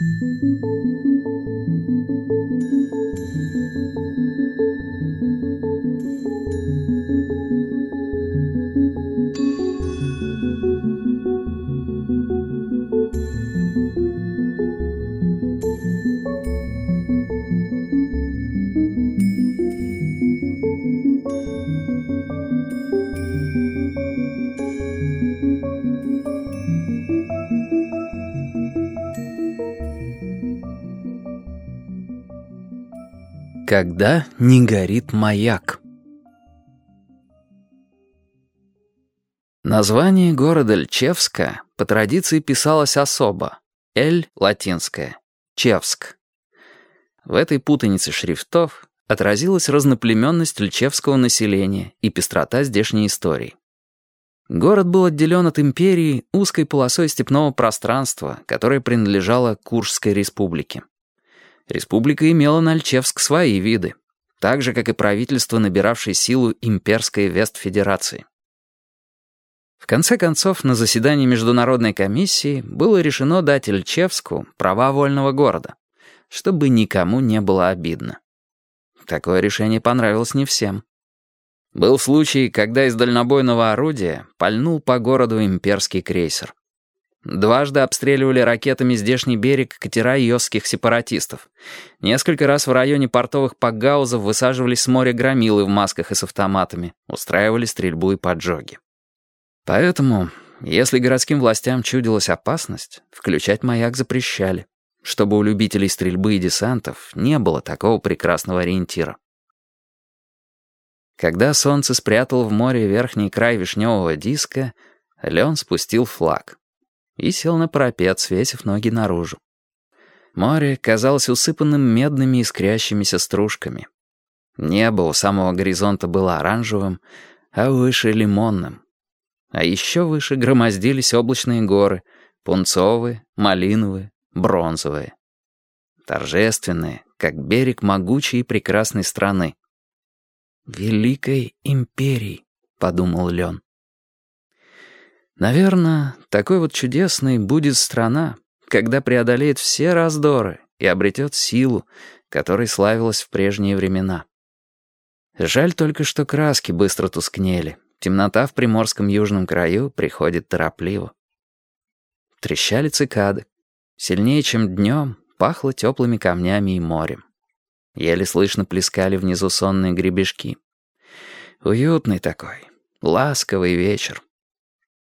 Música Когда не горит маяк. Название города Льчевска по традиции писалось особо. Эль — латинское, Чевск. В этой путанице шрифтов отразилась разноплеменность льчевского населения и пестрота здешней истории. Город был отделен от империи узкой полосой степного пространства, которое принадлежало Куршской республике. Республика имела на Альчевск свои виды, так же, как и правительство, набиравшее силу имперской Вестфедерации. В конце концов, на заседании Международной комиссии было решено дать Ильчевску права вольного города, чтобы никому не было обидно. Такое решение понравилось не всем. Был случай, когда из дальнобойного орудия пальнул по городу имперский крейсер. Дважды обстреливали ракетами здешний берег катера йосских сепаратистов. Несколько раз в районе портовых пакгаузов высаживались с моря громилы в масках и с автоматами, устраивали стрельбу и поджоги. Поэтому, если городским властям чудилась опасность, включать маяк запрещали, чтобы у любителей стрельбы и десантов не было такого прекрасного ориентира. Когда солнце спрятало в море верхний край вишневого диска, Лен спустил флаг и сел на парапет, свесив ноги наружу. Море казалось усыпанным медными искрящимися стружками. Небо у самого горизонта было оранжевым, а выше — лимонным. А еще выше громоздились облачные горы, пунцовые, малиновые, бронзовые. Торжественные, как берег могучей и прекрасной страны. «Великой империи», — подумал Лен. Наверное, такой вот чудесной будет страна, когда преодолеет все раздоры и обретет силу, которой славилась в прежние времена. Жаль только, что краски быстро тускнели. Темнота в приморском южном краю приходит торопливо. Трещали цикады. Сильнее, чем днем, пахло теплыми камнями и морем. Еле слышно плескали внизу сонные гребешки. Уютный такой, ласковый вечер.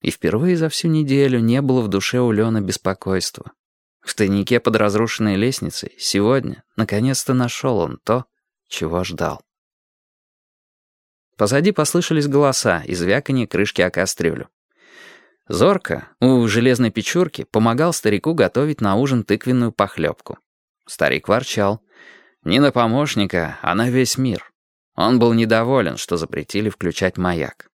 И впервые за всю неделю не было в душе у Лёна беспокойства. В тайнике под разрушенной лестницей сегодня наконец-то нашел он то, чего ждал. Позади послышались голоса и звяканье крышки о кастрюлю. Зорко у железной печурки помогал старику готовить на ужин тыквенную похлебку. Старик ворчал. Не на помощника, а на весь мир. Он был недоволен, что запретили включать маяк.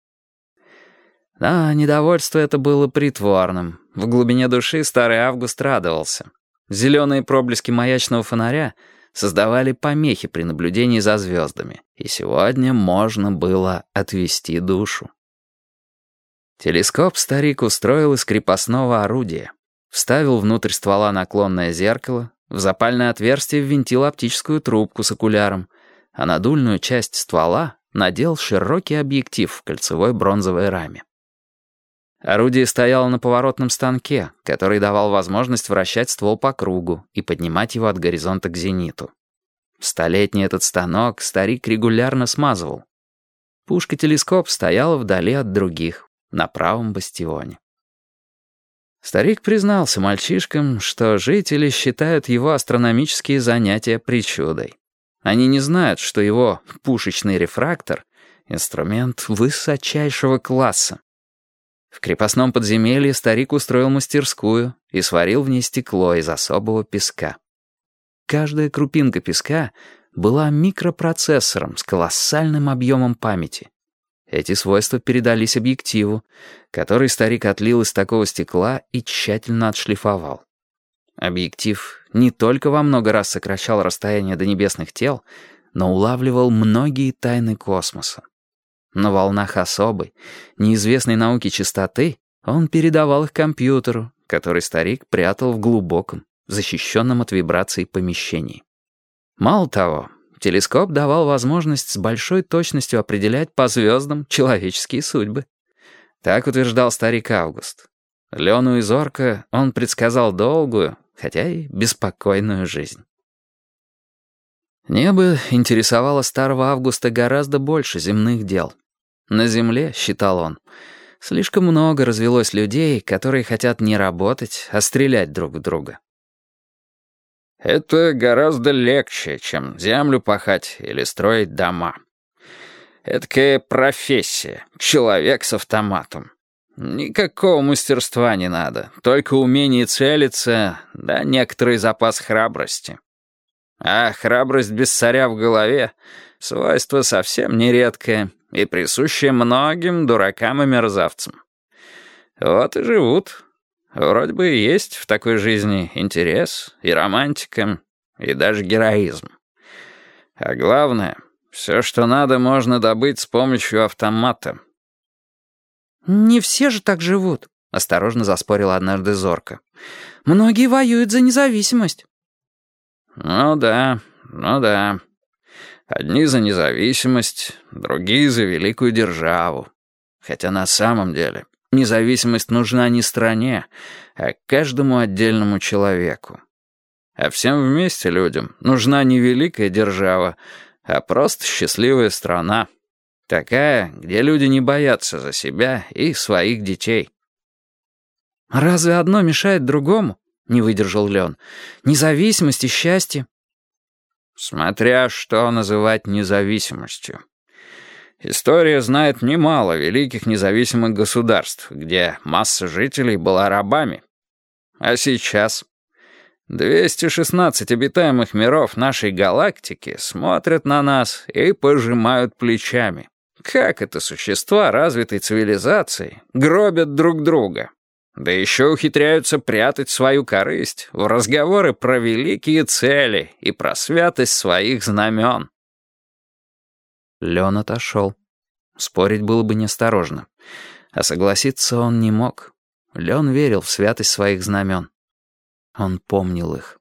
Да, недовольство это было притворным. В глубине души старый Август радовался. Зеленые проблески маячного фонаря создавали помехи при наблюдении за звездами, и сегодня можно было отвести душу. Телескоп старик устроил из крепостного орудия. Вставил внутрь ствола наклонное зеркало, в запальное отверстие ввинтил оптическую трубку с окуляром, а на дульную часть ствола надел широкий объектив в кольцевой бронзовой раме. Орудие стояло на поворотном станке, который давал возможность вращать ствол по кругу и поднимать его от горизонта к зениту. Столетний этот станок старик регулярно смазывал. Пушка-телескоп стояла вдали от других, на правом бастионе. Старик признался мальчишкам, что жители считают его астрономические занятия причудой. Они не знают, что его пушечный рефрактор — инструмент высочайшего класса, в крепостном подземелье старик устроил мастерскую и сварил в ней стекло из особого песка. Каждая крупинка песка была микропроцессором с колоссальным объемом памяти. Эти свойства передались объективу, который старик отлил из такого стекла и тщательно отшлифовал. Объектив не только во много раз сокращал расстояние до небесных тел, но улавливал многие тайны космоса. На волнах особой, неизвестной науке частоты он передавал их компьютеру, который старик прятал в глубоком, защищенном от вибраций помещении. Мало того, телескоп давал возможность с большой точностью определять по звездам человеческие судьбы. Так утверждал старик Август. Лену и Зорко он предсказал долгую, хотя и беспокойную жизнь. Небо интересовало старого Августа гораздо больше земных дел. На земле, считал он, слишком много развелось людей, которые хотят не работать, а стрелять друг в друга. Это гораздо легче, чем землю пахать или строить дома. Эдакая профессия, человек с автоматом. Никакого мастерства не надо, только умение целиться, да некоторый запас храбрости. А храбрость без царя в голове — свойство совсем нередкое и присущее многим дуракам и мерзавцам. Вот и живут. Вроде бы и есть в такой жизни интерес и романтика, и даже героизм. А главное, все, что надо, можно добыть с помощью автомата. «Не все же так живут», — осторожно заспорила однажды Зорка. «Многие воюют за независимость». «Ну да, ну да. Одни за независимость, другие за великую державу. Хотя на самом деле независимость нужна не стране, а каждому отдельному человеку. А всем вместе людям нужна не великая держава, а просто счастливая страна. Такая, где люди не боятся за себя и своих детей. «Разве одно мешает другому?» — не выдержал Лен. «Независимость и счастье». Смотря что называть независимостью. История знает немало великих независимых государств, где масса жителей была рабами. А сейчас 216 обитаемых миров нашей галактики смотрят на нас и пожимают плечами. Как это существа развитой цивилизации гробят друг друга? Да еще ухитряются прятать свою корысть в разговоры про великие цели и про святость своих знамен. Лен отошел. Спорить было бы неосторожно. А согласиться он не мог. Лен верил в святость своих знамен. Он помнил их.